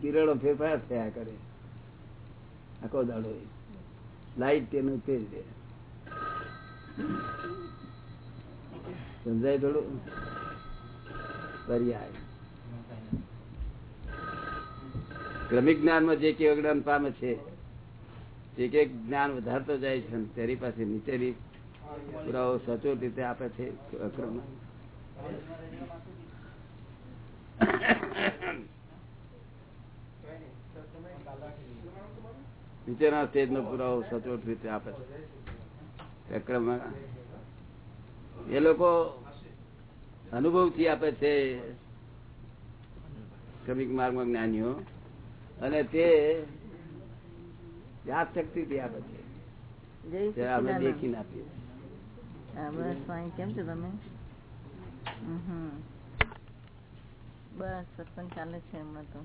કિરણો ફેરફાર થયા કરે. આખો દાડો લાઈટ તેનું તે જ સમજાય થોડું? પર્યાય. ક્રમિક જ્ઞાનમાં જે કે જ્ઞાન પામે છે જે કે જ્ઞાન વધારતો જાય છે તેની પાસે નીચેની પુરાવો સચોટ રીતે આપે છે અક્રમ? નીચેના સ્ટેજ નો પુરાવો સચોટ રીતે આપે છે. એ લોકો અનુભવથી આપે છે ક્રમિક માર્ગમાં જ્ઞાનીઓ અને તે યાદ શક્તિ થી આપે છે દેખીને આપીએ. કેમ છો તમે. બસ સત્સંગ ચાલે છે એમાં તો.